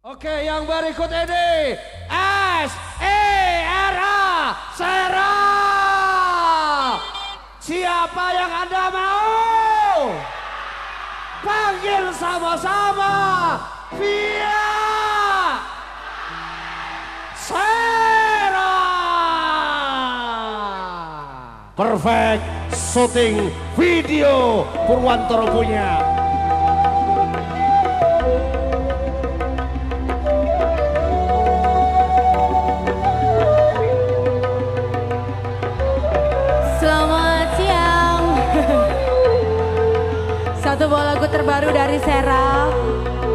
Oke, yang berikut ini S E R A Sera. Siapa yang Anda mau? Panggil sama-sama. Via Sera. Perfect shooting video Purwantoro punya. Satu buah lagu terbaru dari Sera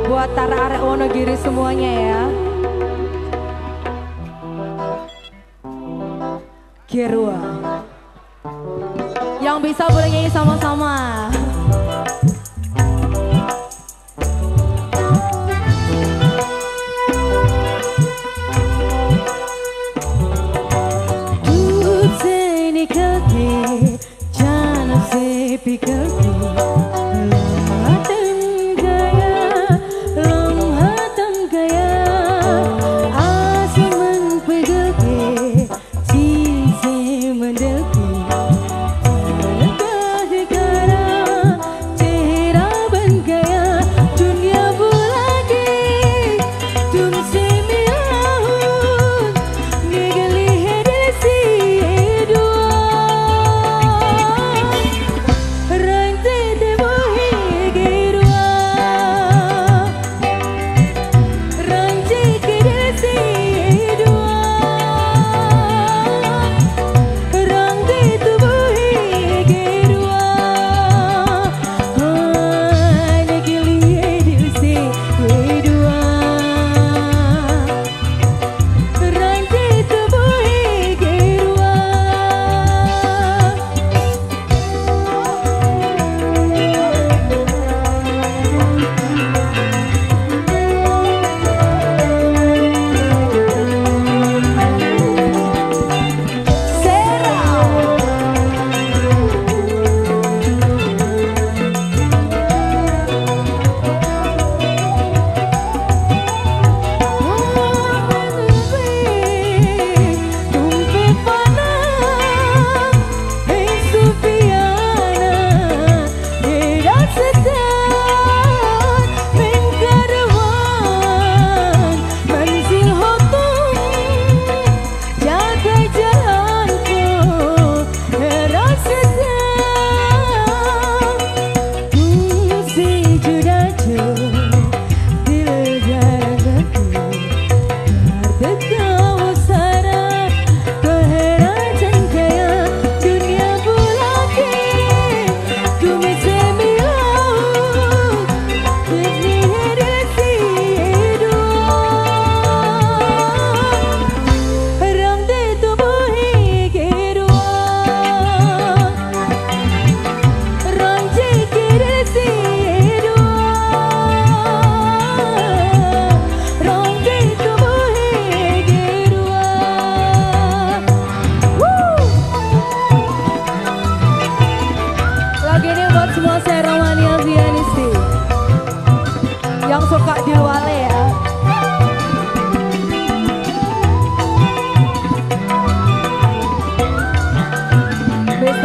buat Tara Arek Wonogiri semuanya ya. Gerua. Yang bisa boleh nyanyi sama-sama. Because you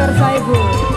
Dr. Saiful